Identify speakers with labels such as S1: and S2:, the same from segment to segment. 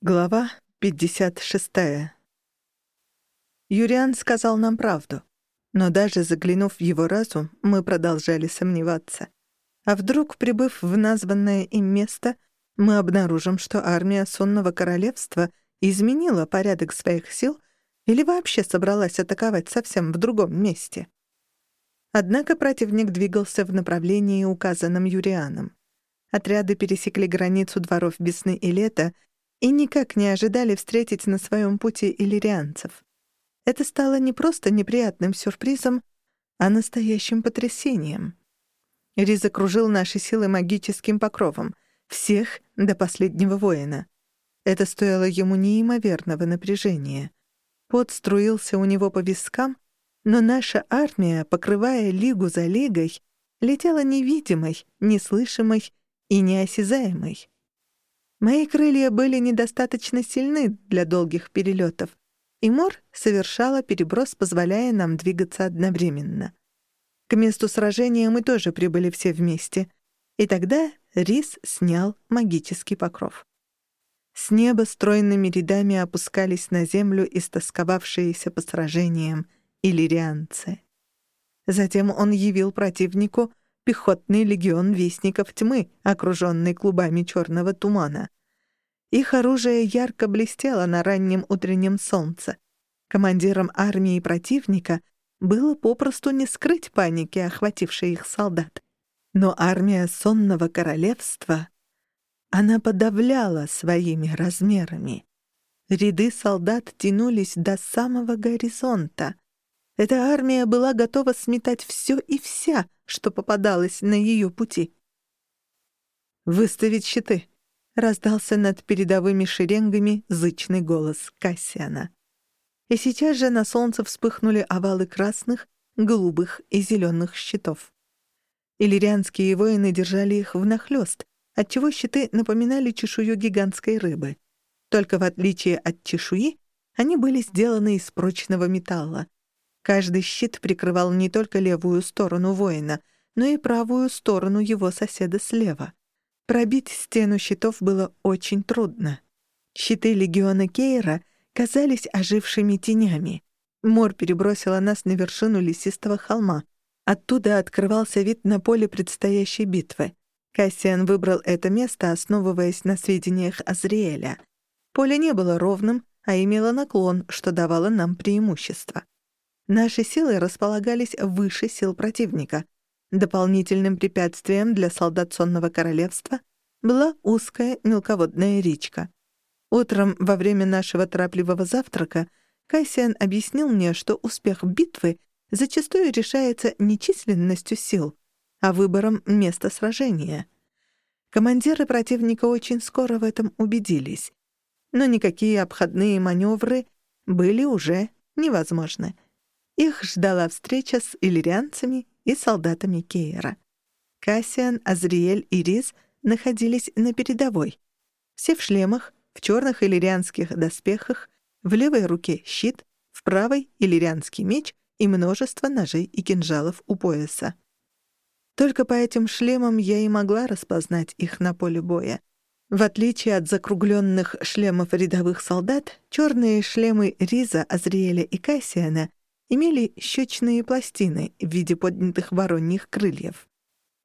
S1: Глава 56. Юриан сказал нам правду, но даже заглянув в его разум, мы продолжали сомневаться. А вдруг, прибыв в названное им место, мы обнаружим, что армия Сонного Королевства изменила порядок своих сил или вообще собралась атаковать совсем в другом месте. Однако противник двигался в направлении, указанном Юрианом. Отряды пересекли границу дворов весны и лета — и никак не ожидали встретить на своем пути иллирианцев. Это стало не просто неприятным сюрпризом, а настоящим потрясением. Риз окружил наши силы магическим покровом, всех до последнего воина. Это стоило ему неимоверного напряжения. Пот струился у него по вискам, но наша армия, покрывая лигу за лигой, летела невидимой, неслышимой и неосязаемой. Мои крылья были недостаточно сильны для долгих перелетов, и Мор совершала переброс, позволяя нам двигаться одновременно. К месту сражения мы тоже прибыли все вместе, и тогда Рис снял магический покров. С неба стройными рядами опускались на землю истосковавшиеся по сражениям иллирианцы. Затем он явил противнику пехотный легион Вестников Тьмы, окруженный клубами черного тумана. Их оружие ярко блестело на раннем утреннем солнце. Командирам армии противника было попросту не скрыть паники, охватившей их солдат. Но армия сонного королевства, она подавляла своими размерами. Ряды солдат тянулись до самого горизонта. Эта армия была готова сметать все и вся, что попадалось на ее пути. «Выставить щиты», — раздался над передовыми шеренгами зычный голос Кассиана. И сейчас же на солнце вспыхнули овалы красных, голубых и зеленых щитов. Иллирианские воины держали их внахлёст, отчего щиты напоминали чешую гигантской рыбы. Только в отличие от чешуи, они были сделаны из прочного металла. Каждый щит прикрывал не только левую сторону воина, но и правую сторону его соседа слева. Пробить стену щитов было очень трудно. Щиты легиона Кейра казались ожившими тенями. Мор перебросила нас на вершину лесистого холма. Оттуда открывался вид на поле предстоящей битвы. Кассиан выбрал это место, основываясь на сведениях Азриэля. Поле не было ровным, а имело наклон, что давало нам преимущество. Наши силы располагались выше сил противника. Дополнительным препятствием для солдат Сонного Королевства была узкая мелководная речка. Утром во время нашего торопливого завтрака Кассиан объяснил мне, что успех битвы зачастую решается не численностью сил, а выбором места сражения. Командиры противника очень скоро в этом убедились. Но никакие обходные маневры были уже невозможны. Их ждала встреча с иллирианцами и солдатами Кейра. Кассиан, Азриэль и Риз находились на передовой. Все в шлемах, в черных иллирианских доспехах, в левой руке щит, в правой — иллирианский меч и множество ножей и кинжалов у пояса. Только по этим шлемам я и могла распознать их на поле боя. В отличие от закругленных шлемов рядовых солдат, черные шлемы Риза, Азриэля и Кассиана имели щечные пластины в виде поднятых вороньих крыльев.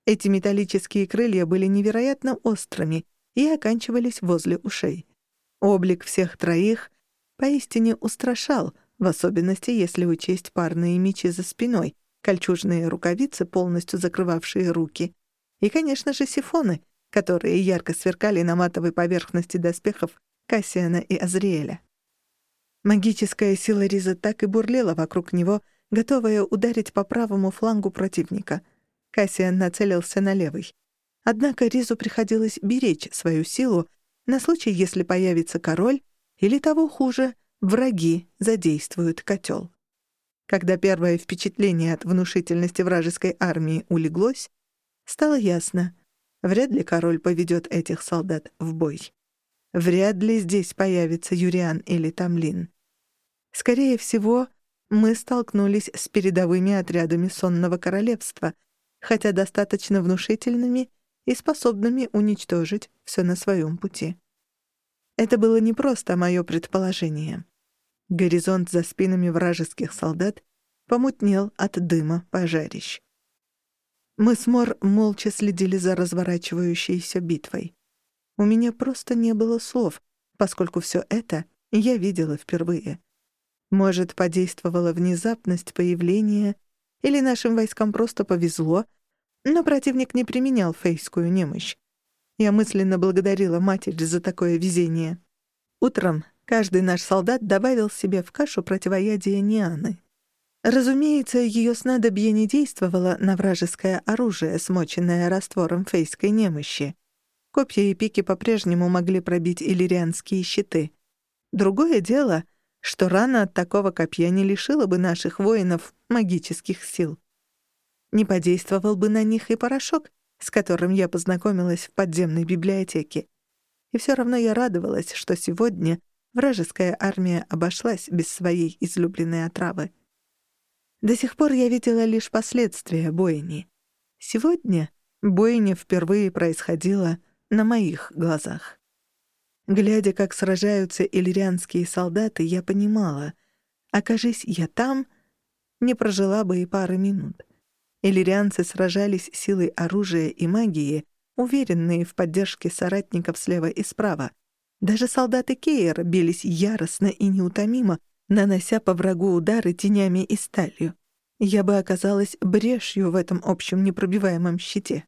S1: Эти металлические крылья были невероятно острыми и оканчивались возле ушей. Облик всех троих поистине устрашал, в особенности если учесть парные мечи за спиной, кольчужные рукавицы, полностью закрывавшие руки, и, конечно же, сифоны, которые ярко сверкали на матовой поверхности доспехов Кассиана и Азриэля. Магическая сила Риза так и бурлила вокруг него, готовая ударить по правому флангу противника. Кассиан нацелился на левый. Однако Ризу приходилось беречь свою силу на случай, если появится король, или того хуже, враги задействуют котел. Когда первое впечатление от внушительности вражеской армии улеглось, стало ясно — вряд ли король поведет этих солдат в бой. Вряд ли здесь появится Юриан или Тамлин. Скорее всего, мы столкнулись с передовыми отрядами сонного королевства, хотя достаточно внушительными и способными уничтожить все на своем пути. Это было не просто мое предположение. Горизонт за спинами вражеских солдат помутнел от дыма пожарищ. Мы с Мор молча следили за разворачивающейся битвой. У меня просто не было слов, поскольку все это я видела впервые. Может, подействовала внезапность появления, или нашим войскам просто повезло, но противник не применял фейскую немощь. Я мысленно благодарила матерь за такое везение. Утром каждый наш солдат добавил себе в кашу противоядие Нианы. Разумеется, ее снадобье не действовало на вражеское оружие, смоченное раствором фейской немощи. Копья и пики по-прежнему могли пробить иллирианские щиты. Другое дело, что рана от такого копья не лишила бы наших воинов магических сил. Не подействовал бы на них и порошок, с которым я познакомилась в подземной библиотеке. И все равно я радовалась, что сегодня вражеская армия обошлась без своей излюбленной отравы. До сих пор я видела лишь последствия бойни. Сегодня бойня впервые происходила на моих глазах. Глядя, как сражаются иллирианские солдаты, я понимала, окажись я там, не прожила бы и пары минут. Иллирианцы сражались силой оружия и магии, уверенные в поддержке соратников слева и справа. Даже солдаты Кейера бились яростно и неутомимо, нанося по врагу удары тенями и сталью. Я бы оказалась брешью в этом общем непробиваемом щите.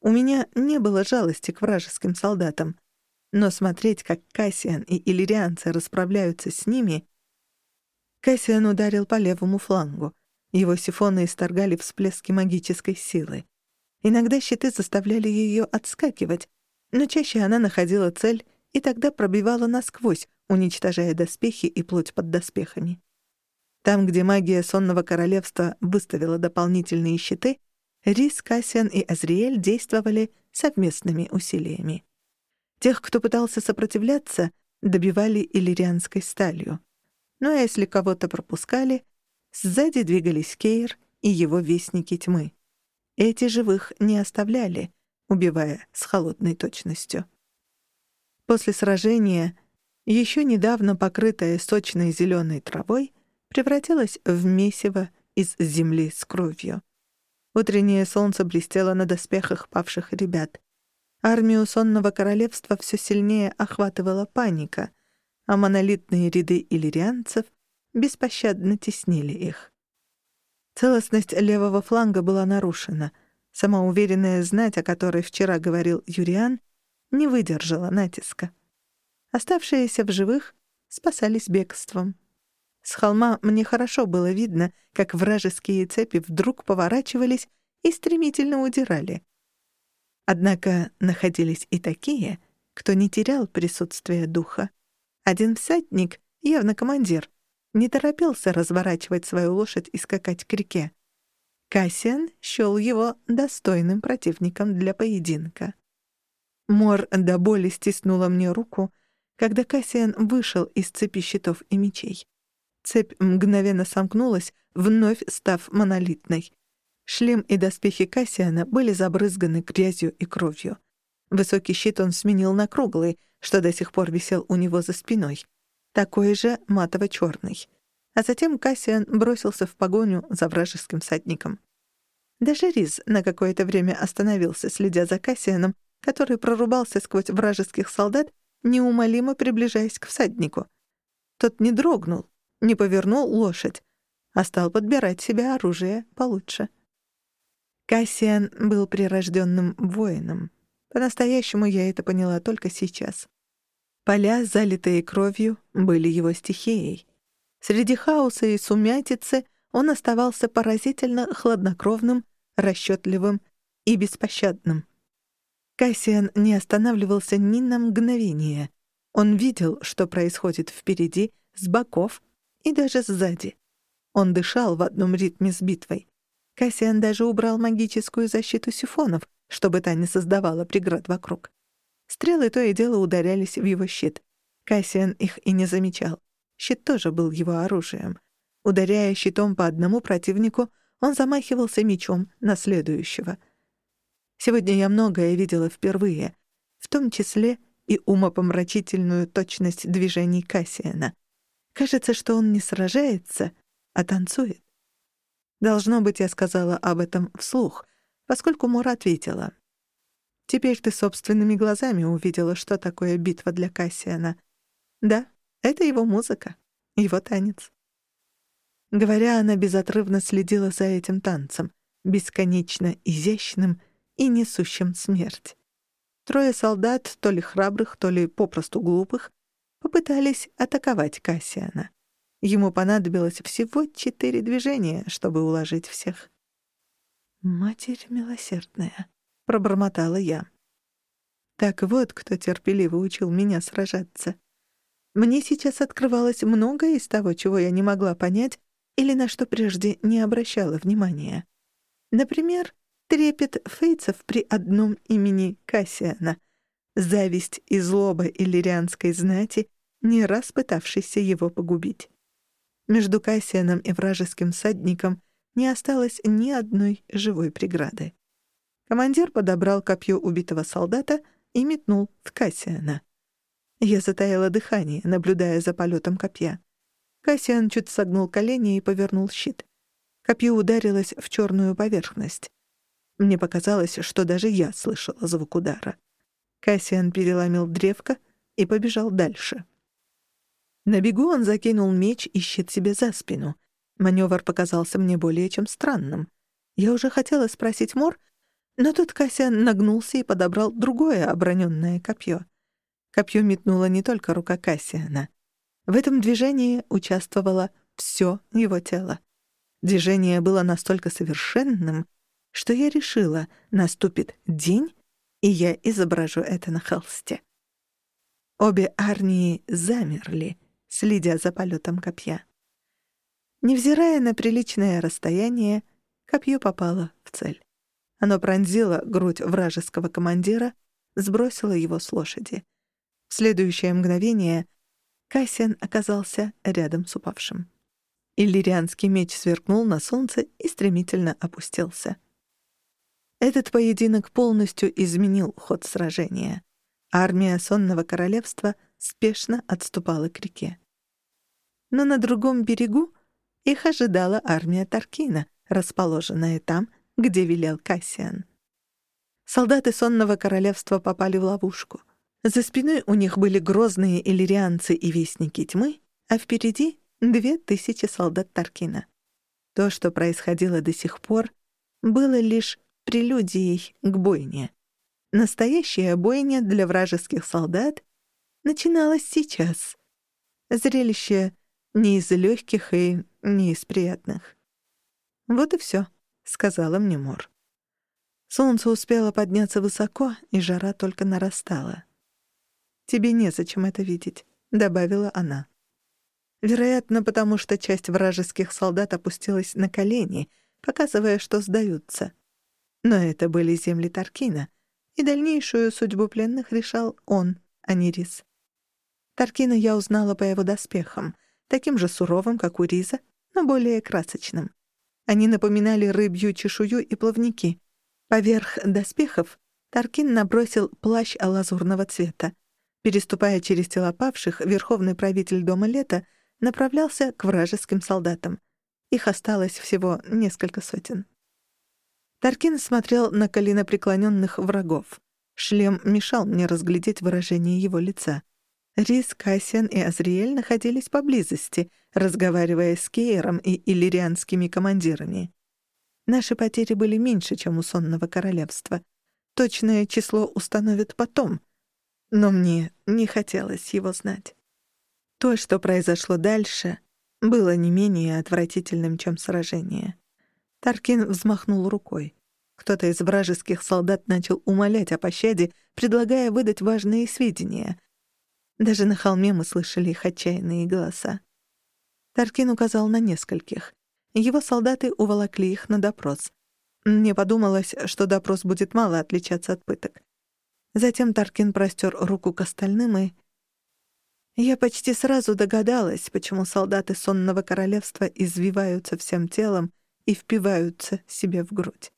S1: У меня не было жалости к вражеским солдатам, но смотреть, как Кассиан и иллирианцы расправляются с ними... Кассиан ударил по левому флангу. Его сифоны исторгали всплески магической силы. Иногда щиты заставляли ее отскакивать, но чаще она находила цель и тогда пробивала насквозь, уничтожая доспехи и плоть под доспехами. Там, где магия Сонного Королевства выставила дополнительные щиты, Рис, Кассиан и Азриэль действовали совместными усилиями. Тех, кто пытался сопротивляться, добивали иллирианской сталью. Ну а если кого-то пропускали, Сзади двигались Кейр и его вестники тьмы. Эти живых не оставляли, убивая с холодной точностью. После сражения, еще недавно покрытая сочной зеленой травой, превратилась в месиво из земли с кровью. Утреннее солнце блестело на доспехах павших ребят. Армию сонного королевства все сильнее охватывала паника, а монолитные ряды иллирианцев беспощадно теснили их. Целостность левого фланга была нарушена. Самоуверенная знать, о которой вчера говорил Юриан, не выдержала натиска. Оставшиеся в живых спасались бегством. С холма мне хорошо было видно, как вражеские цепи вдруг поворачивались и стремительно удирали. Однако находились и такие, кто не терял присутствия духа. Один всадник, явно командир, не торопился разворачивать свою лошадь и скакать к реке. Кассиан счёл его достойным противником для поединка. Мор до боли стиснула мне руку, когда Кассиан вышел из цепи щитов и мечей. Цепь мгновенно сомкнулась, вновь став монолитной. Шлем и доспехи Кассиана были забрызганы грязью и кровью. Высокий щит он сменил на круглый, что до сих пор висел у него за спиной — такой же матово-черный. А затем Кассиан бросился в погоню за вражеским всадником. Даже Риз на какое-то время остановился, следя за Кассианом, который прорубался сквозь вражеских солдат, неумолимо приближаясь к всаднику. Тот не дрогнул, не повернул лошадь, а стал подбирать себе оружие получше. Кассиан был прирожденным воином. По-настоящему я это поняла только сейчас. Поля, залитые кровью, были его стихией. Среди хаоса и сумятицы он оставался поразительно хладнокровным, расчетливым и беспощадным. Кассиан не останавливался ни на мгновение. Он видел, что происходит впереди, с боков и даже сзади. Он дышал в одном ритме с битвой. Кассиан даже убрал магическую защиту сифонов, чтобы та не создавала преград вокруг. Стрелы то и дело ударялись в его щит. Кассиан их и не замечал. Щит тоже был его оружием. Ударяя щитом по одному противнику, он замахивался мечом на следующего. Сегодня я многое видела впервые, в том числе и умопомрачительную точность движений Кассиана. Кажется, что он не сражается, а танцует. Должно быть, я сказала об этом вслух, поскольку Мора ответила. «Теперь ты собственными глазами увидела, что такое битва для Кассиана. Да, это его музыка, его танец». Говоря, она безотрывно следила за этим танцем, бесконечно изящным и несущим смерть. Трое солдат, то ли храбрых, то ли попросту глупых, попытались атаковать Кассиана. Ему понадобилось всего четыре движения, чтобы уложить всех. «Матерь милосердная», — пробормотала я. Так вот, кто терпеливо учил меня сражаться. Мне сейчас открывалось многое из того, чего я не могла понять или на что прежде не обращала внимания. Например, трепет фейцев при одном имени Кассиана, зависть и злоба иллирианской знати, не раз пытавшейся его погубить. Между Кассианом и вражеским садником не осталось ни одной живой преграды. Командир подобрал копье убитого солдата и метнул в Кассиана. Я затаила дыхание, наблюдая за полетом копья. Кассиан чуть согнул колени и повернул щит. Копье ударилось в черную поверхность. Мне показалось, что даже я слышала звук удара. Кассиан переломил древко и побежал дальше. На бегу он закинул меч и щит себе за спину. Маневр показался мне более чем странным. Я уже хотела спросить Мор, но тут Кассиан нагнулся и подобрал другое оброненное копье. Копье метнуло не только рука Кассиана. В этом движении участвовало все его тело. Движение было настолько совершенным, что я решила, наступит день, и я изображу это на холсте. Обе армии замерли — следя за полетом копья. Невзирая на приличное расстояние, копье попало в цель. Оно пронзило грудь вражеского командира, сбросило его с лошади. В следующее мгновение Кассиан оказался рядом с упавшим. Иллирианский меч сверкнул на солнце и стремительно опустился. Этот поединок полностью изменил ход сражения. Армия Сонного Королевства спешно отступала к реке. Но на другом берегу их ожидала армия Таркина, расположенная там, где велел Кассиан. Солдаты Сонного Королевства попали в ловушку. За спиной у них были грозные иллирианцы и вестники тьмы, а впереди — две тысячи солдат Таркина. То, что происходило до сих пор, было лишь прелюдией к бойне. Настоящая бойня для вражеских солдат начиналась сейчас. Зрелище не из легких и не из приятных. «Вот и все», — сказала мне Мор. Солнце успело подняться высоко, и жара только нарастала. «Тебе незачем это видеть», — добавила она. Вероятно, потому что часть вражеских солдат опустилась на колени, показывая, что сдаются. Но это были земли Таркина, и дальнейшую судьбу пленных решал он, а не Рис. Таркина я узнала по его доспехам, таким же суровым, как у Риза, но более красочным. Они напоминали рыбью чешую и плавники. Поверх доспехов Таркин набросил плащ алазурного цвета. Переступая через тела павших, верховный правитель Дома Лета направлялся к вражеским солдатам. Их осталось всего несколько сотен. Таркин смотрел на коленопреклоненных врагов. Шлем мешал мне разглядеть выражение его лица. Рис, Кассиан и Азриэль находились поблизости, разговаривая с Кейером и иллирианскими командирами. Наши потери были меньше, чем у сонного королевства. Точное число установят потом. Но мне не хотелось его знать. То, что произошло дальше, было не менее отвратительным, чем сражение. Таркин взмахнул рукой. Кто-то из вражеских солдат начал умолять о пощаде, предлагая выдать важные сведения. Даже на холме мы слышали их отчаянные голоса. Таркин указал на нескольких. Его солдаты уволокли их на допрос. Мне подумалось, что допрос будет мало отличаться от пыток. Затем Таркин простер руку к остальным и... Я почти сразу догадалась, почему солдаты сонного королевства извиваются всем телом и впиваются себе в грудь.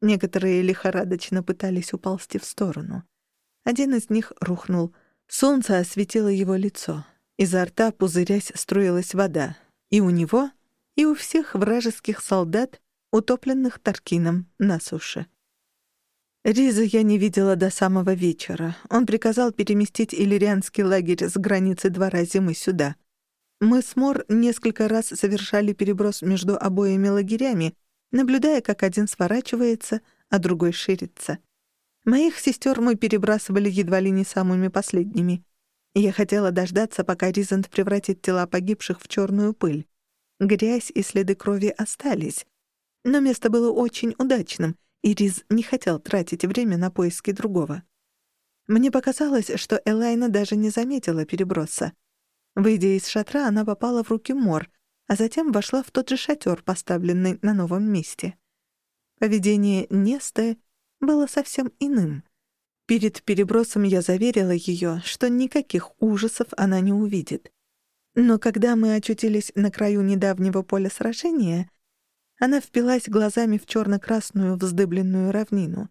S1: Некоторые лихорадочно пытались уползти в сторону. Один из них рухнул. Солнце осветило его лицо. Изо рта, пузырясь, струилась вода. И у него, и у всех вражеских солдат, утопленных Таркином на суше. Риза я не видела до самого вечера. Он приказал переместить иллирианский лагерь с границы двора зимы сюда. Мы с Мор несколько раз совершали переброс между обоими лагерями, наблюдая, как один сворачивается, а другой ширится. Моих сестер мы перебрасывали едва ли не самыми последними. Я хотела дождаться, пока Ризант превратит тела погибших в черную пыль. Грязь и следы крови остались. Но место было очень удачным, и Риз не хотел тратить время на поиски другого. Мне показалось, что Элайна даже не заметила переброса. Выйдя из шатра, она попала в руки Мор, а затем вошла в тот же шатер, поставленный на новом месте. Поведение Несты было совсем иным. Перед перебросом я заверила ее, что никаких ужасов она не увидит. Но когда мы очутились на краю недавнего поля сражения, она впилась глазами в черно-красную вздыбленную равнину.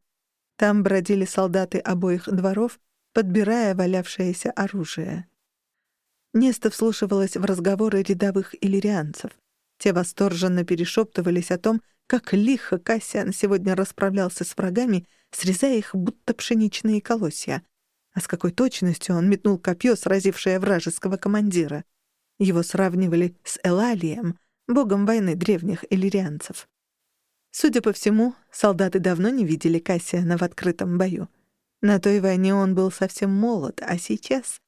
S1: Там бродили солдаты обоих дворов, подбирая валявшееся оружие. Неста вслушивалась в разговоры рядовых иллирианцев. Те восторженно перешептывались о том, как лихо Кассиан сегодня расправлялся с врагами, срезая их, будто пшеничные колосья. А с какой точностью он метнул копье, сразившее вражеского командира. Его сравнивали с Элалием, богом войны древних иллирианцев. Судя по всему, солдаты давно не видели Кассиана в открытом бою. На той войне он был совсем молод, а сейчас...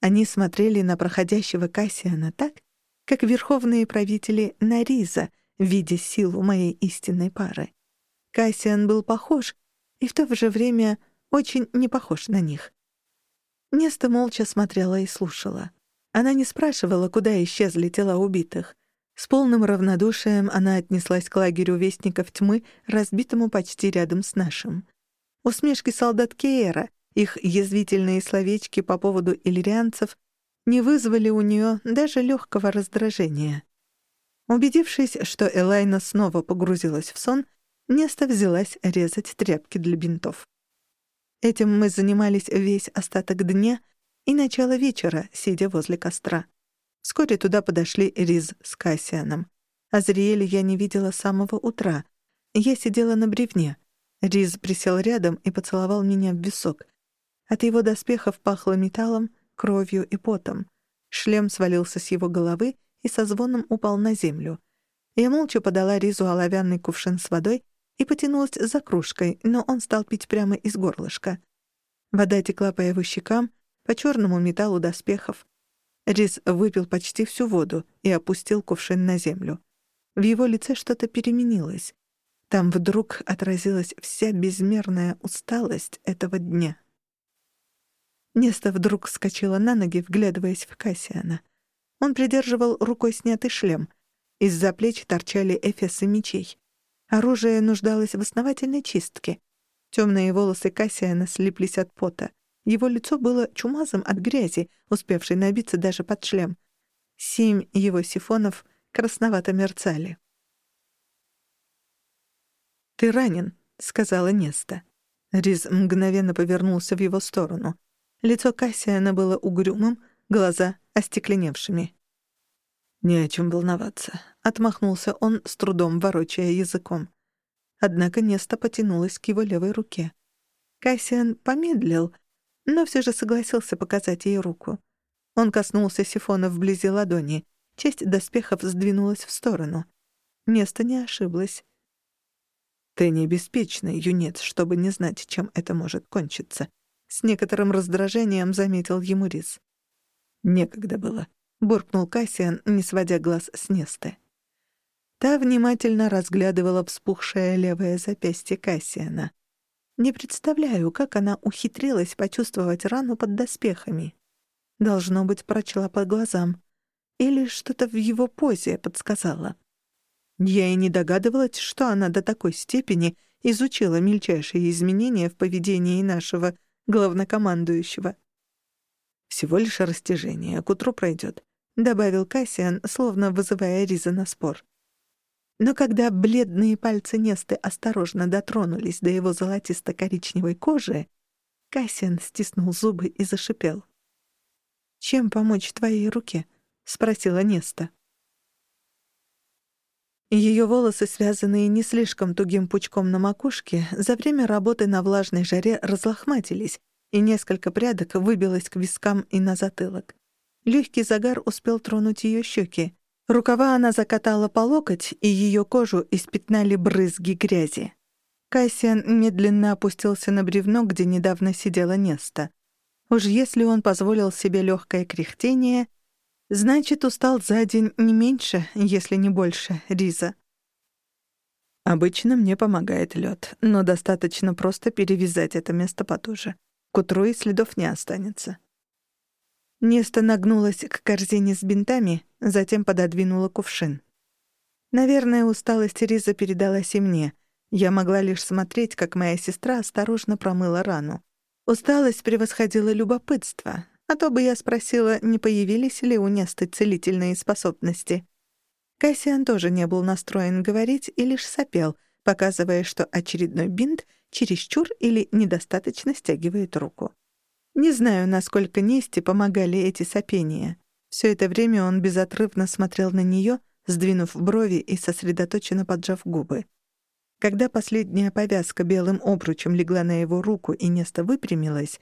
S1: Они смотрели на проходящего Кассиана так, как верховные правители Нариза, видя силу моей истинной пары. Кассиан был похож и в то же время очень не похож на них. Неста молча смотрела и слушала. Она не спрашивала, куда исчезли тела убитых. С полным равнодушием она отнеслась к лагерю Вестников Тьмы, разбитому почти рядом с нашим. Усмешки солдат Кейера, их язвительные словечки по поводу иллирианцев не вызвали у нее даже легкого раздражения. Убедившись, что Элайна снова погрузилась в сон, Неста взялась резать тряпки для бинтов. Этим мы занимались весь остаток дня — и начало вечера, сидя возле костра. Вскоре туда подошли Риз с Кассианом. Азриэля я не видела с самого утра. Я сидела на бревне. Риз присел рядом и поцеловал меня в висок. От его доспехов пахло металлом, кровью и потом. Шлем свалился с его головы и со звоном упал на землю. Я молча подала Ризу оловянный кувшин с водой и потянулась за кружкой, но он стал пить прямо из горлышка. Вода текла по его щекам, по черному металлу доспехов. Рис выпил почти всю воду и опустил кувшин на землю. В его лице что-то переменилось. Там вдруг отразилась вся безмерная усталость этого дня. Неста вдруг вскочила на ноги, вглядываясь в Кассиана. Он придерживал рукой снятый шлем. Из-за плеч торчали эфесы мечей. Оружие нуждалось в основательной чистке. Темные волосы Кассиана слиплись от пота. Его лицо было чумазом от грязи, успевшей набиться даже под шлем. Семь его сифонов красновато мерцали. «Ты ранен», — сказала Неста. Риз мгновенно повернулся в его сторону. Лицо Кассиана было угрюмым, глаза — остекленевшими. «Не о чем волноваться», — отмахнулся он, с трудом ворочая языком. Однако Неста потянулась к его левой руке. Кассиан помедлил, но все же согласился показать ей руку. Он коснулся сифона вблизи ладони. Часть доспехов сдвинулась в сторону. Место не ошиблось. «Ты не беспечный, юнец, чтобы не знать, чем это может кончиться», — с некоторым раздражением заметил ему Рис. «Некогда было», — буркнул Кассиан, не сводя глаз с Несты. Та внимательно разглядывала вспухшее левое запястье Кассиана. Не представляю, как она ухитрилась почувствовать рану под доспехами. Должно быть, прочла по глазам. Или что-то в его позе подсказала. Я и не догадывалась, что она до такой степени изучила мельчайшие изменения в поведении нашего главнокомандующего. «Всего лишь растяжение, к утру пройдет», — добавил Кассиан, словно вызывая Риза на спор. Но когда бледные пальцы Несты осторожно дотронулись до его золотисто-коричневой кожи, Кассиан стиснул зубы и зашипел. «Чем помочь твоей руке?» — спросила Неста. Ее волосы, связанные не слишком тугим пучком на макушке, за время работы на влажной жаре разлохматились, и несколько прядок выбилось к вискам и на затылок. Легкий загар успел тронуть ее щеки. Рукава она закатала по локоть, и ее кожу испятнали брызги грязи. Кассиан медленно опустился на бревно, где недавно сидела Неста. Уж если он позволил себе легкое кряхтение, значит, устал за день не меньше, если не больше, Риза. Обычно мне помогает лед, но достаточно просто перевязать это место потуже. К утру и следов не останется. Неста нагнулась к корзине с бинтами, затем пододвинула кувшин. Наверное, усталость Риза передалась и мне. Я могла лишь смотреть, как моя сестра осторожно промыла рану. Усталость превосходила любопытство, а то бы я спросила, не появились ли у Несты целительные способности. Кассиан тоже не был настроен говорить и лишь сопел, показывая, что очередной бинт чересчур или недостаточно стягивает руку. Не знаю, насколько Несте помогали эти сопения. Все это время он безотрывно смотрел на нее, сдвинув брови и сосредоточенно поджав губы. Когда последняя повязка белым обручем легла на его руку и Неста выпрямилась,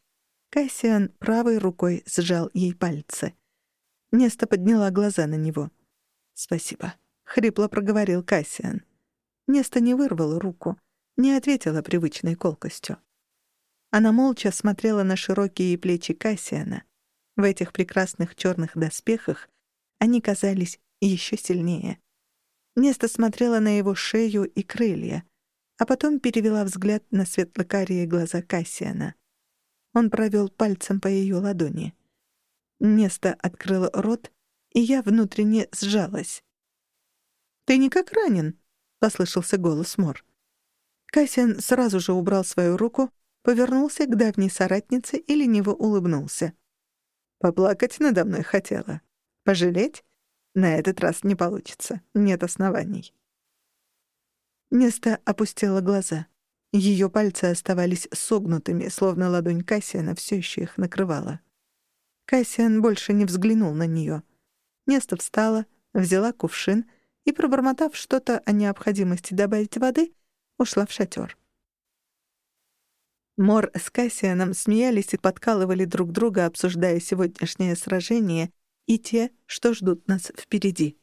S1: Кассиан правой рукой сжал ей пальцы. Неста подняла глаза на него. «Спасибо», — хрипло проговорил Кассиан. Неста не вырвала руку, не ответила привычной колкостью. Она молча смотрела на широкие плечи Кассиана. В этих прекрасных черных доспехах они казались еще сильнее. Неста смотрела на его шею и крылья а потом перевела взгляд на светло-карие глаза Кассиана. Он провел пальцем по ее ладони. Место открыло рот, и я внутренне сжалась. «Ты никак ранен?» — послышался голос Мор. Кассиан сразу же убрал свою руку, повернулся к давней соратнице и лениво улыбнулся. «Поплакать надо мной хотела. Пожалеть? На этот раз не получится. Нет оснований». Неста опустила глаза. Ее пальцы оставались согнутыми, словно ладонь Кассиана все еще их накрывала. Кассиан больше не взглянул на нее. Неста встала, взяла кувшин и, пробормотав что-то о необходимости добавить воды, ушла в шатер. Мор с Кассианом смеялись и подкалывали друг друга, обсуждая сегодняшнее сражение и те, что ждут нас впереди.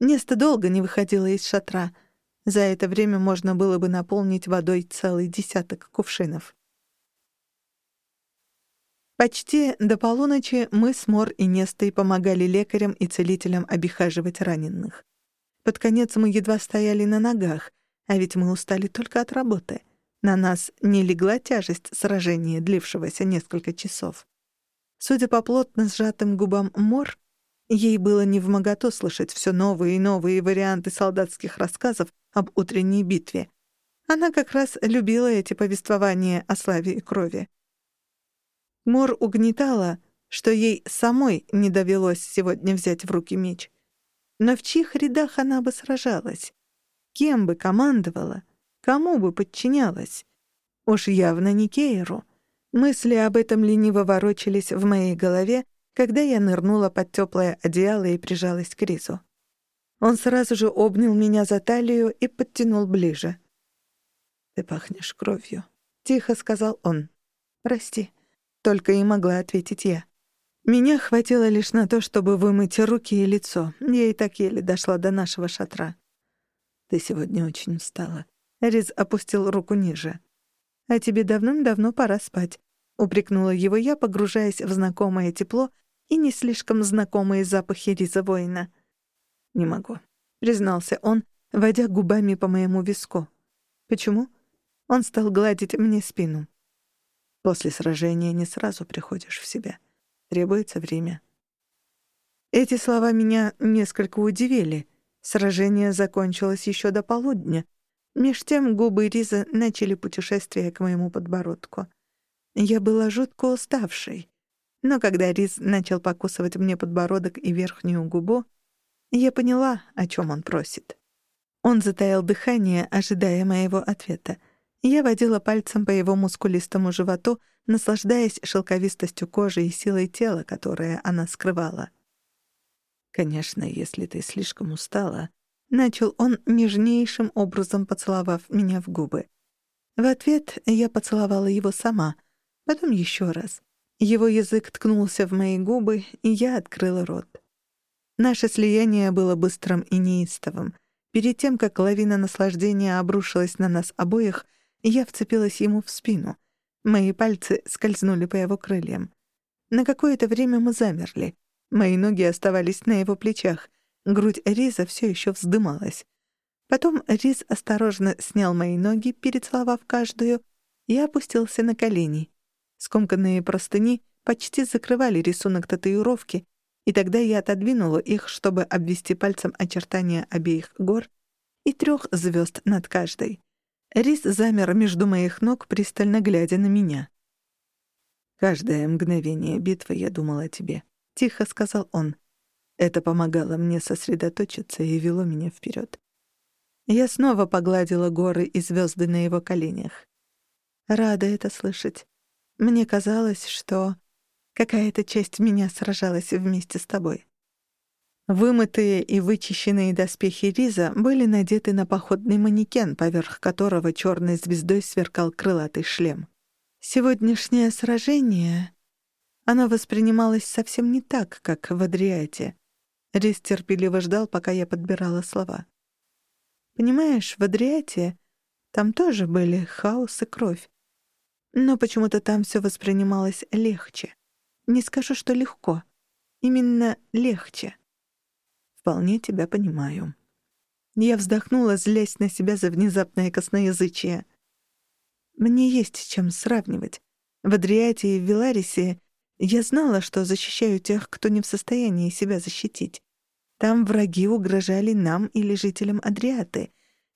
S1: Неста долго не выходила из шатра — за это время можно было бы наполнить водой целый десяток кувшинов. Почти до полуночи мы с Мор и Нестой помогали лекарям и целителям обихаживать раненых. Под конец мы едва стояли на ногах, а ведь мы устали только от работы. На нас не легла тяжесть сражения, длившегося несколько часов. Судя по плотно сжатым губам Мор, ей было невмогото слышать все новые и новые варианты солдатских рассказов об утренней битве. Она как раз любила эти повествования о славе и крови. Мор угнетала, что ей самой не довелось сегодня взять в руки меч. Но в чьих рядах она бы сражалась? Кем бы командовала? Кому бы подчинялась? Уж явно не Кейру. Мысли об этом лениво ворочались в моей голове, когда я нырнула под теплое одеяло и прижалась к Ризу. Он сразу же обнял меня за талию и подтянул ближе. «Ты пахнешь кровью», — тихо сказал он. «Прости», — только и могла ответить я. Меня хватило лишь на то, чтобы вымыть руки и лицо. Я и так еле дошла до нашего шатра. «Ты сегодня очень устала». Риз опустил руку ниже. «А тебе давным-давно пора спать», — упрекнула его я, погружаясь в знакомое тепло и не слишком знакомые запахи Риза воина. «Не могу», — признался он, водя губами по моему виску. «Почему?» Он стал гладить мне спину. «После сражения не сразу приходишь в себя. Требуется время». Эти слова меня несколько удивили. Сражение закончилось еще до полудня. Меж тем губы Риза начали путешествие к моему подбородку. Я была жутко уставшей. Но когда Риз начал покусывать мне подбородок и верхнюю губу, я поняла, о чем он просит. Он затаил дыхание, ожидая моего ответа. Я водила пальцем по его мускулистому животу, наслаждаясь шелковистостью кожи и силой тела, которое она скрывала. «Конечно, если ты слишком устала», — начал он нежнейшим образом поцеловав меня в губы. В ответ я поцеловала его сама, потом еще раз. Его язык ткнулся в мои губы, и я открыла рот. Наше слияние было быстрым и неистовым. Перед тем, как лавина наслаждения обрушилась на нас обоих, я вцепилась ему в спину. Мои пальцы скользнули по его крыльям. На какое-то время мы замерли. Мои ноги оставались на его плечах. Грудь Риза все еще вздымалась. Потом Риз осторожно снял мои ноги, перецеловав каждую, и опустился на колени. Скомканные простыни почти закрывали рисунок татуировки, и тогда я отодвинула их, чтобы обвести пальцем очертания обеих гор и трех звезд над каждой. Рис замер между моих ног, пристально глядя на меня. «Каждое мгновение битвы я думал о тебе», — тихо сказал он. Это помогало мне сосредоточиться и вело меня вперед. Я снова погладила горы и звезды на его коленях. Рада это слышать. Мне казалось, что какая-то часть меня сражалась вместе с тобой. Вымытые и вычищенные доспехи Риза были надеты на походный манекен, поверх которого черной звездой сверкал крылатый шлем. Сегодняшнее сражение... Оно воспринималось совсем не так, как в Адриате. Риз терпеливо ждал, пока я подбирала слова. Понимаешь, в Адриате там тоже были хаос и кровь. Но почему-то там все воспринималось легче. Не скажу, что легко. Именно легче. Вполне тебя понимаю. Я вздохнула, злясь на себя за внезапное косноязычие. Мне есть чем сравнивать. В Адриате и в Виларисе я знала, что защищаю тех, кто не в состоянии себя защитить. Там враги угрожали нам или жителям Адриаты.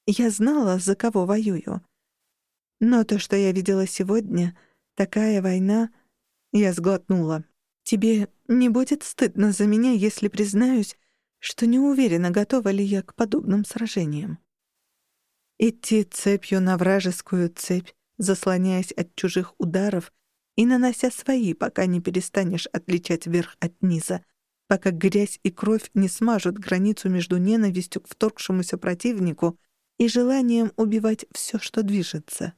S1: Я знала, за кого воюю. Но то, что я видела сегодня, такая война... Я сглотнула. Тебе не будет стыдно за меня, если признаюсь, что не уверена, готова ли я к подобным сражениям. Идти цепью на вражескую цепь, заслоняясь от чужих ударов и нанося свои, пока не перестанешь отличать верх от низа, пока грязь и кровь не смажут границу между ненавистью к вторгшемуся противнику и желанием убивать все, что движется.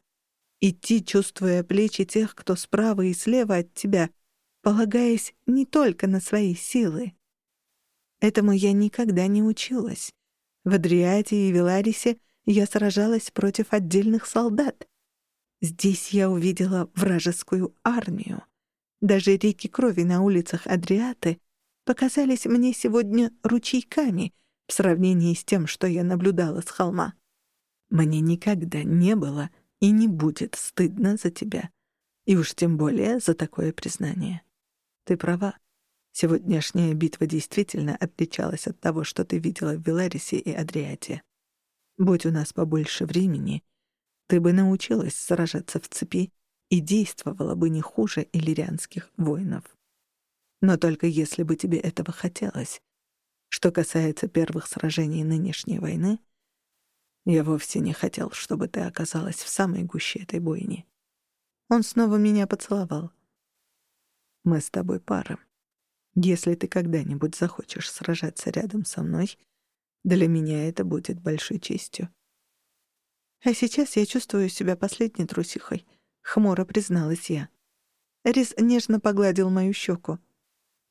S1: Идти, чувствуя плечи тех, кто справа и слева от тебя, полагаясь не только на свои силы. Этому я никогда не училась. В Адриате и Виларисе я сражалась против отдельных солдат. Здесь я увидела вражескую армию. Даже реки крови на улицах Адриаты показались мне сегодня ручейками в сравнении с тем, что я наблюдала с холма. Мне никогда не было и не будет стыдно за тебя. И уж тем более за такое признание. Ты права. Сегодняшняя битва действительно отличалась от того, что ты видела в Веларисе и Адриате. Будь у нас побольше времени, ты бы научилась сражаться в цепи и действовала бы не хуже иллирианских воинов но только если бы тебе этого хотелось. Что касается первых сражений нынешней войны, я вовсе не хотел, чтобы ты оказалась в самой гуще этой бойни. Он снова меня поцеловал. Мы с тобой пара. Если ты когда-нибудь захочешь сражаться рядом со мной, для меня это будет большой честью. А сейчас я чувствую себя последней трусихой, — хмуро призналась я. Рис нежно погладил мою щеку.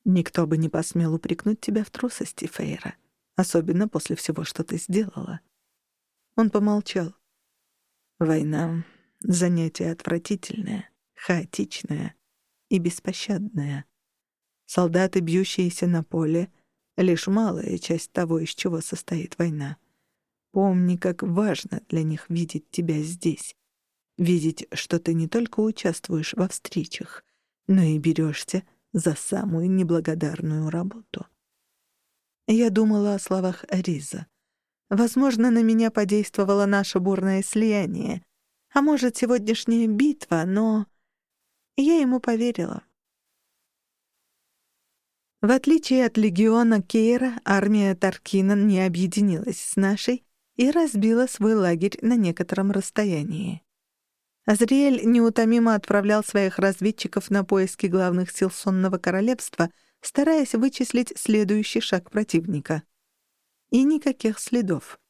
S1: Никто бы не посмел упрекнуть тебя в трусости, Фейра, особенно после всего, что ты сделала. Он помолчал. Война — занятие отвратительное, хаотичное и беспощадное. Солдаты, бьющиеся на поле, — лишь малая часть того, из чего состоит война. Помни, как важно для них видеть тебя здесь. Видеть, что ты не только участвуешь во встречах, но и берешься за самую неблагодарную работу. Я думала о словах Риза. Возможно, на меня подействовало наше бурное слияние, а может, сегодняшняя битва, но я ему поверила. В отличие от легиона Кейра, армия Таркина не объединилась с нашей и разбила свой лагерь на некотором расстоянии. Азриэль неутомимо отправлял своих разведчиков на поиски главных сил сонного королевства, стараясь вычислить следующий шаг противника. И никаких следов.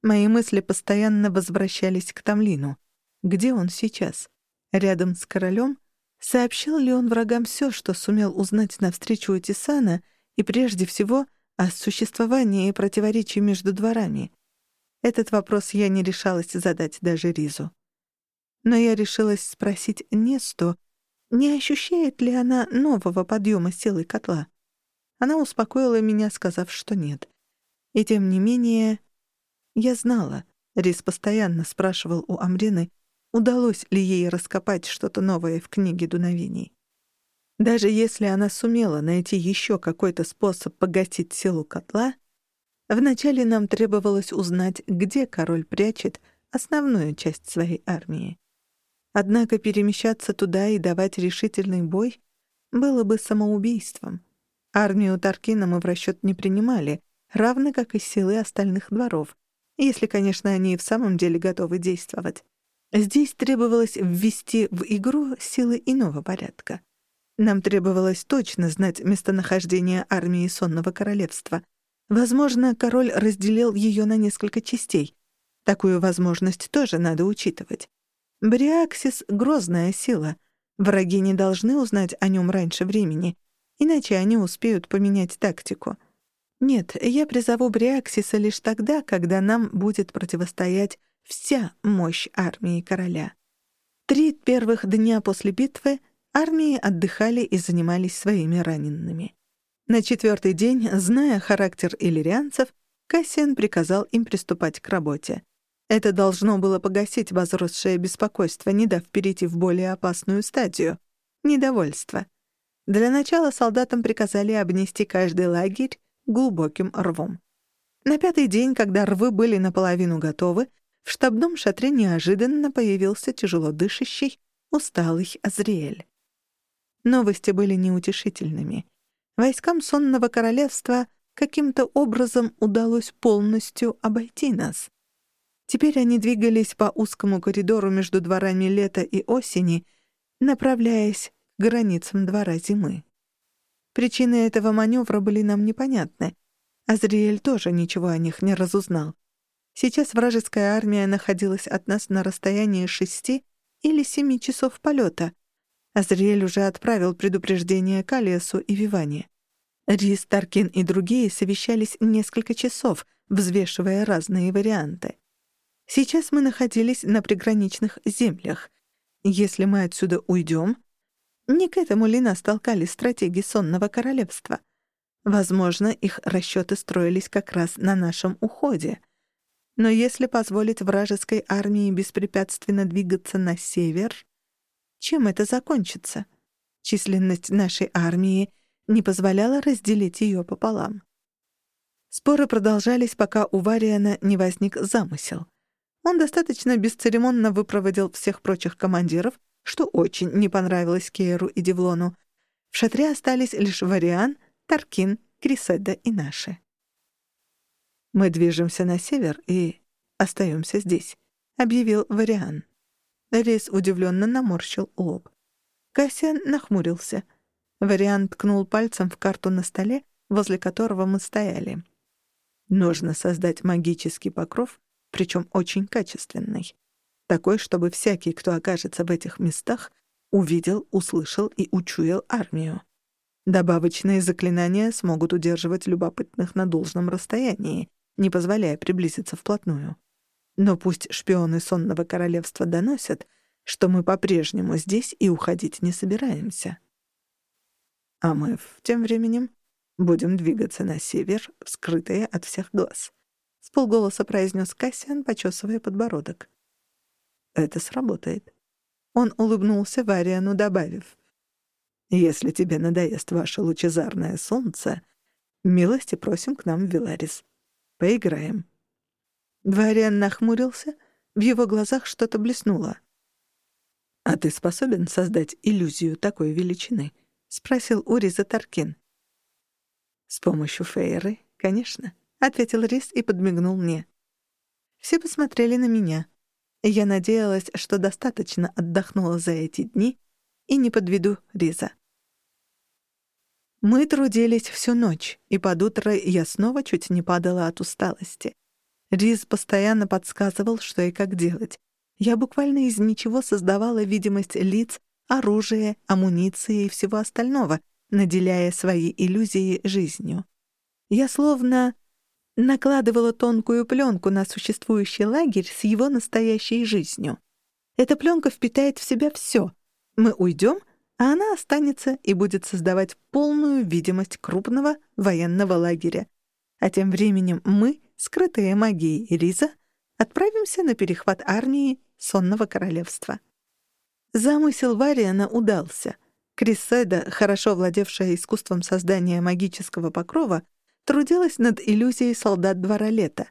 S1: Мои мысли постоянно возвращались к Тамлину. Где он сейчас? Рядом с королем? Сообщил ли он врагам все, что сумел узнать на встречу у Тисана, и прежде всего о существовании и противоречии между дворами? Этот вопрос я не решалась задать даже Ризу. Но я решилась спросить Несту, не ощущает ли она нового подъема силы котла. Она успокоила меня, сказав, что нет. И тем не менее я знала. Рис постоянно спрашивал у Амрины, удалось ли ей раскопать что-то новое в книге дуновений. Даже если она сумела найти еще какой-то способ погасить силу котла, вначале нам требовалось узнать, где король прячет основную часть своей армии. Однако перемещаться туда и давать решительный бой было бы самоубийством. Армию Таркина мы в расчет не принимали, равно как и силы остальных дворов, если, конечно, они и в самом деле готовы действовать. Здесь требовалось ввести в игру силы иного порядка. Нам требовалось точно знать местонахождение армии Сонного Королевства. Возможно, король разделил ее на несколько частей. Такую возможность тоже надо учитывать. Бриаксис — грозная сила. Враги не должны узнать о нем раньше времени, иначе они успеют поменять тактику — нет, я призову Бриаксиса лишь тогда, когда нам будет противостоять вся мощь армии короля. Три первых дня после битвы армии отдыхали и занимались своими ранеными. На четвертый день, зная характер иллирианцев, Кассиан приказал им приступать к работе. Это должно было погасить возросшее беспокойство, не дав перейти в более опасную стадию — недовольство. Для начала солдатам приказали обнести каждый лагерь глубоким рвом. На пятый день, когда рвы были наполовину готовы, в штабном шатре неожиданно появился тяжело дышащий, усталый Азриэль. Новости были неутешительными. Войскам сонного королевства каким-то образом удалось полностью обойти нас. Теперь они двигались по узкому коридору между дворами лета и осени, направляясь к границам двора зимы. Причины этого маневра были нам непонятны. Азриэль тоже ничего о них не разузнал. Сейчас вражеская армия находилась от нас на расстоянии шести или семи часов полета. Азриэль уже отправил предупреждение Калиасу и Виване. Рис, Таркин и другие совещались несколько часов, взвешивая разные варианты. Сейчас мы находились на приграничных землях. Если мы отсюда уйдем, не к этому ли нас толкали стратеги сонного королевства? Возможно, их расчеты строились как раз на нашем уходе. Но если позволить вражеской армии беспрепятственно двигаться на север, чем это закончится? Численность нашей армии не позволяла разделить ее пополам. Споры продолжались, пока у Вариана не возник замысел. Он достаточно бесцеремонно выпроводил всех прочих командиров, что очень не понравилось Кейру и Девлону. В шатре остались лишь Вариан, Таркин, Криседа и наши. «Мы движемся на север и остаемся здесь», — объявил Вариан. Рейс удивленно наморщил лоб. Кассиан нахмурился. Вариан ткнул пальцем в карту на столе, возле которого мы стояли. «Нужно создать магический покров, причем очень качественный такой, чтобы всякий, кто окажется в этих местах, увидел, услышал и учуял армию. Добавочные заклинания смогут удерживать любопытных на должном расстоянии, не позволяя приблизиться вплотную. Но пусть шпионы сонного королевства доносят, что мы по-прежнему здесь и уходить не собираемся. А мы тем временем будем двигаться на север, скрытые от всех глаз. С полголоса произнес Кассиан, почесывая подбородок. Это сработает. Он улыбнулся Вариану, добавив. «Если тебе надоест ваше лучезарное солнце, милости просим к нам в Виларис. Поиграем». Вариан нахмурился, в его глазах что-то блеснуло. «А ты способен создать иллюзию такой величины?» — спросил Уриза Таркин. «С помощью Фейры, конечно», — ответил Рис и подмигнул мне. Все посмотрели на меня — Я надеялась, что достаточно отдохнула за эти дни и не подведу Риза. Мы трудились всю ночь, и под утро я снова чуть не падала от усталости. Риз постоянно подсказывал, что и как делать. Я буквально из ничего создавала видимость лиц, оружия, амуниции и всего остального, наделяя свои иллюзии жизнью. Я словно накладывала тонкую пленку на существующий лагерь с его настоящей жизнью. Эта пленка впитает в себя все. Мы уйдем, а она останется и будет создавать полную видимость крупного военного лагеря. А тем временем мы, скрытые магией Риза, отправимся на перехват армии Сонного Королевства. Замысел Вариана удался. Криседа, хорошо владевшая искусством создания магического покрова, трудилась над иллюзией солдат двора лета.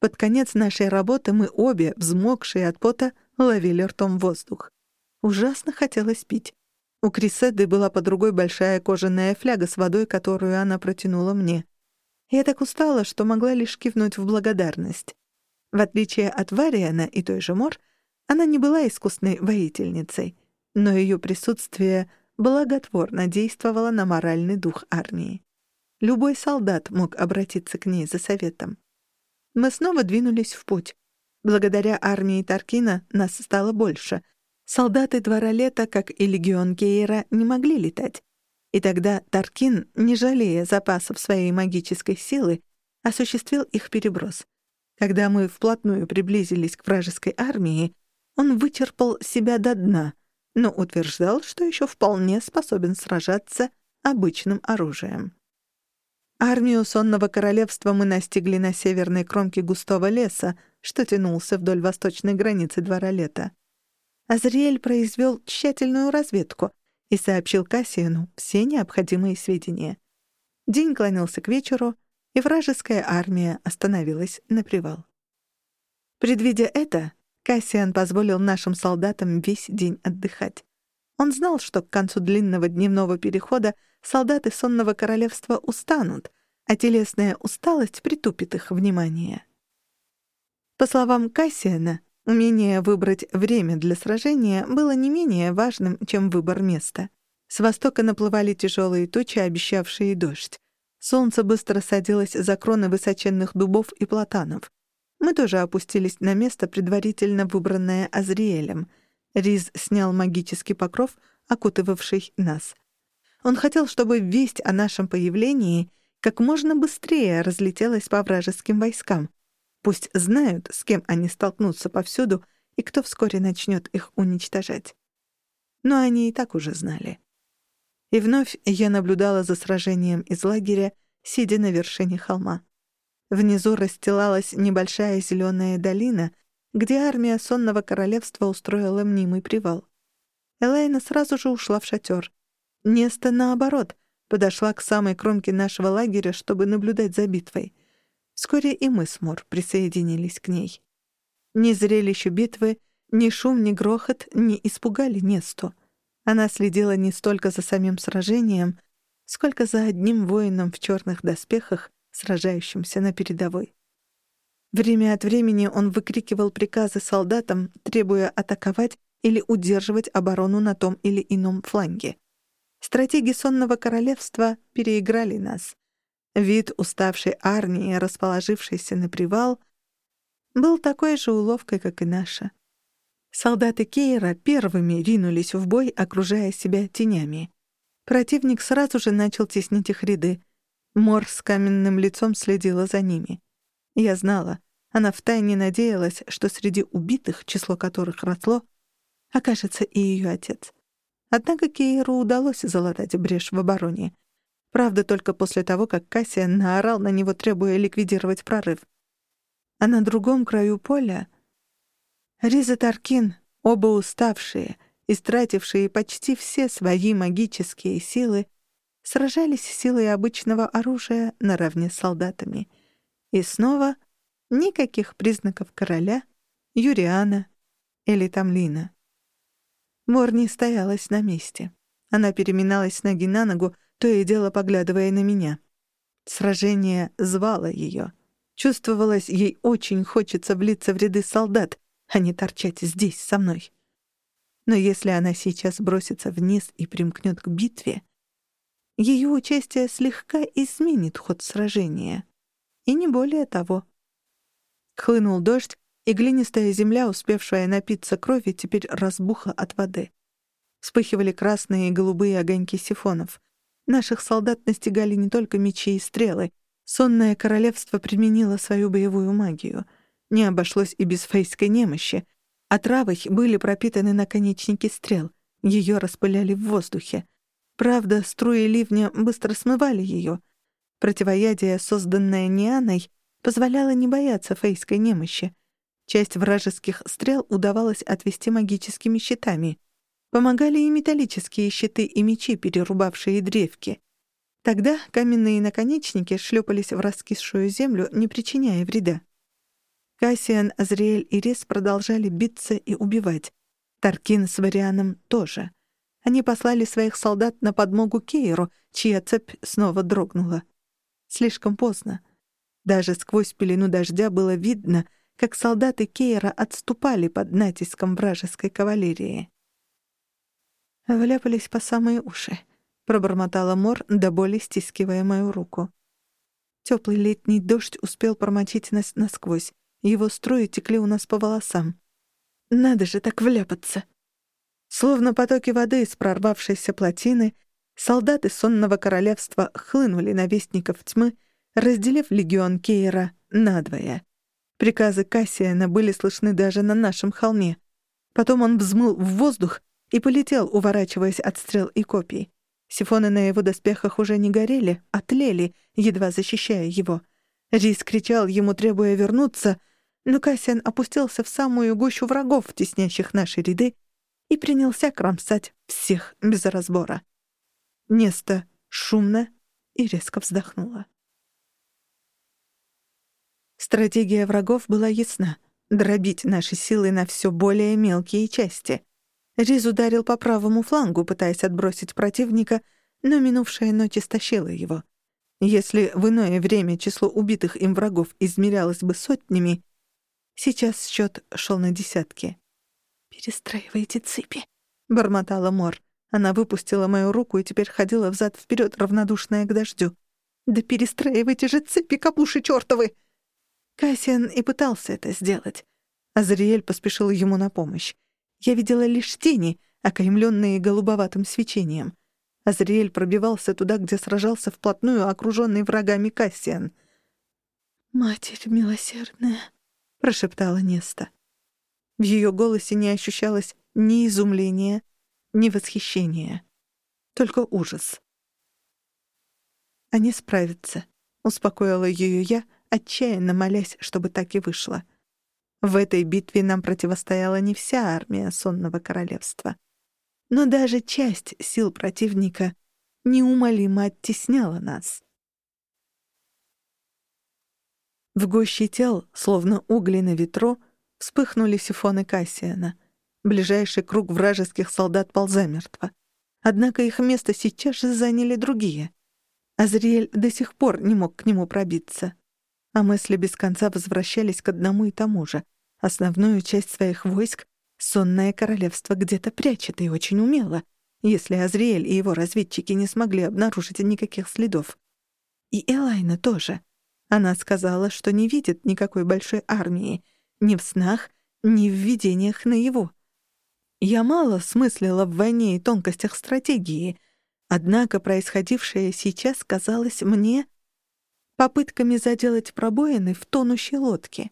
S1: Под конец нашей работы мы обе, взмокшие от пота, ловили ртом воздух. Ужасно хотелось пить. У Криседы была под другой большая кожаная фляга с водой, которую она протянула мне. Я так устала, что могла лишь кивнуть в благодарность. В отличие от Вариана и той же Мор, она не была искусной воительницей, но ее присутствие благотворно действовало на моральный дух армии. Любой солдат мог обратиться к ней за советом. Мы снова двинулись в путь. Благодаря армии Таркина нас стало больше. Солдаты Двора Лета, как и легион Гейра, не могли летать. И тогда Таркин, не жалея запасов своей магической силы, осуществил их переброс. Когда мы вплотную приблизились к вражеской армии, он вычерпал себя до дна, но утверждал, что еще вполне способен сражаться обычным оружием. Армию сонного королевства мы настигли на северной кромке густого леса, что тянулся вдоль восточной границы двора лета. Азриэль произвел тщательную разведку и сообщил Кассиану все необходимые сведения. День клонился к вечеру, и вражеская армия остановилась на привал. Предвидя это, Кассиан позволил нашим солдатам весь день отдыхать. Он знал, что к концу длинного дневного перехода солдаты сонного королевства устанут, а телесная усталость притупит их внимание. По словам Кассиана, умение выбрать время для сражения было не менее важным, чем выбор места. С востока наплывали тяжелые тучи, обещавшие дождь. Солнце быстро садилось за кроны высоченных дубов и платанов. Мы тоже опустились на место, предварительно выбранное Азриэлем. Риз снял магический покров, окутывавший нас. Он хотел, чтобы весть о нашем появлении как можно быстрее разлетелась по вражеским войскам. Пусть знают, с кем они столкнутся повсюду и кто вскоре начнет их уничтожать. Но они и так уже знали. И вновь я наблюдала за сражением из лагеря, сидя на вершине холма. Внизу расстилалась небольшая зеленая долина, где армия сонного королевства устроила мнимый привал. Элайна сразу же ушла в шатер. Неста, наоборот, подошла к самой кромке нашего лагеря, чтобы наблюдать за битвой. Вскоре и мы с Мор присоединились к ней. Ни зрелище битвы, ни шум, ни грохот не испугали Несту. Она следила не столько за самим сражением, сколько за одним воином в черных доспехах, сражающимся на передовой. Время от времени он выкрикивал приказы солдатам, требуя атаковать или удерживать оборону на том или ином фланге. Стратеги сонного королевства переиграли нас. Вид уставшей армии, расположившейся на привал, был такой же уловкой, как и наша. Солдаты Кейра первыми ринулись в бой, окружая себя тенями. Противник сразу же начал теснить их ряды. Мор с каменным лицом следила за ними. Я знала, она втайне надеялась, что среди убитых, число которых росло, окажется и ее отец. Однако Кейру удалось залатать брешь в обороне. Правда, только после того, как Кассиан наорал на него, требуя ликвидировать прорыв. А на другом краю поля Риза Таркин, оба уставшие, истратившие почти все свои магические силы, сражались силой обычного оружия наравне с солдатами. И снова никаких признаков короля, Юриана или Тамлина. Морни стоялась на месте. Она переминалась ноги на ногу, то и дело поглядывая на меня. Сражение звало ее. Чувствовалось, ей очень хочется влиться в ряды солдат, а не торчать здесь со мной. Но если она сейчас бросится вниз и примкнет к битве, ее участие слегка изменит ход сражения. И не более того. Хлынул дождь, и глинистая земля, успевшая напиться крови, теперь разбухла от воды. Вспыхивали красные и голубые огоньки сифонов. Наших солдат настигали не только мечи и стрелы. Сонное королевство применило свою боевую магию. Не обошлось и без фейской немощи. Отравой были пропитаны наконечники стрел. Ее распыляли в воздухе. Правда, струи ливня быстро смывали ее. Противоядие, созданное Нианой, позволяло не бояться фейской немощи. Часть вражеских стрел удавалось отвести магическими щитами. Помогали и металлические щиты и мечи, перерубавшие древки. Тогда каменные наконечники шлепались в раскисшую землю, не причиняя вреда. Кассиан, Азриэль и Рес продолжали биться и убивать. Таркин с Варианом тоже. Они послали своих солдат на подмогу Кейру, чья цепь снова дрогнула. Слишком поздно. Даже сквозь пелену дождя было видно, как солдаты Кейра отступали под натиском вражеской кавалерии. «Вляпались по самые уши», — пробормотала Мор, до боли стискивая мою руку. Теплый летний дождь успел промочить нас насквозь. Его струи текли у нас по волосам. Надо же так вляпаться. Словно потоки воды из прорвавшейся плотины, солдаты сонного королевства хлынули на вестников тьмы, разделив легион Кейра надвое. Приказы Кассиана были слышны даже на нашем холме. Потом он взмыл в воздух и полетел, уворачиваясь от стрел и копий. Сифоны на его доспехах уже не горели, а тлели, едва защищая его. Рис кричал ему, требуя вернуться, но Кассиан опустился в самую гущу врагов, теснящих наши ряды, и принялся кромсать всех без разбора. Неста шумно и резко вздохнула. Стратегия врагов была ясна — дробить наши силы на все более мелкие части. Риз ударил по правому флангу, пытаясь отбросить противника, но минувшая ночь истощила его. Если в иное время число убитых им врагов измерялось бы сотнями, сейчас счет шел на десятки. «Перестраивайте цепи», — бормотала Мор. Она выпустила мою руку и теперь ходила взад вперед, равнодушная к дождю. «Да перестраивайте же цепи, капуши чёртовы!» Кассиан и пытался это сделать. Азриэль поспешил ему на помощь. Я видела лишь тени, окаймленные голубоватым свечением. Азриэль пробивался туда, где сражался вплотную окруженный врагами Кассиан. «Матерь милосердная», — прошептала Неста. В ее голосе не ощущалось ни изумления, ни восхищения, только ужас. «Они справятся», — успокоила ее я, отчаянно молясь, чтобы так и вышло. В этой битве нам противостояла не вся армия Сонного Королевства. Но даже часть сил противника неумолимо оттесняла нас. В гуще тел, словно угли на ветру, Вспыхнули сифоны Кассиана. Ближайший круг вражеских солдат пал замертво. Однако их место сейчас же заняли другие. Азриэль до сих пор не мог к нему пробиться. А мысли без конца возвращались к одному и тому же. Основную часть своих войск сонное королевство где-то прячет и очень умело, если Азриэль и его разведчики не смогли обнаружить никаких следов. И Элайна тоже. Она сказала, что не видит никакой большой армии — ни в снах, ни в видениях наяву. Я мало смыслила в войне и тонкостях стратегии, однако происходившее сейчас казалось мне попытками заделать пробоины в тонущей лодке.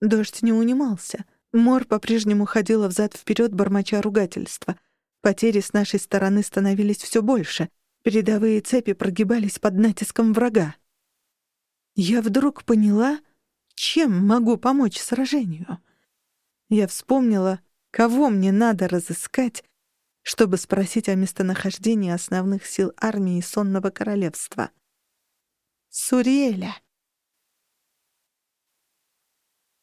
S1: Дождь не унимался. Мор по-прежнему ходила взад-вперед, бормоча ругательства. Потери с нашей стороны становились все больше. Передовые цепи прогибались под натиском врага. Я вдруг поняла, чем могу помочь сражению? Я вспомнила, кого мне надо разыскать, чтобы спросить о местонахождении основных сил армии Сонного Королевства. سوريالة.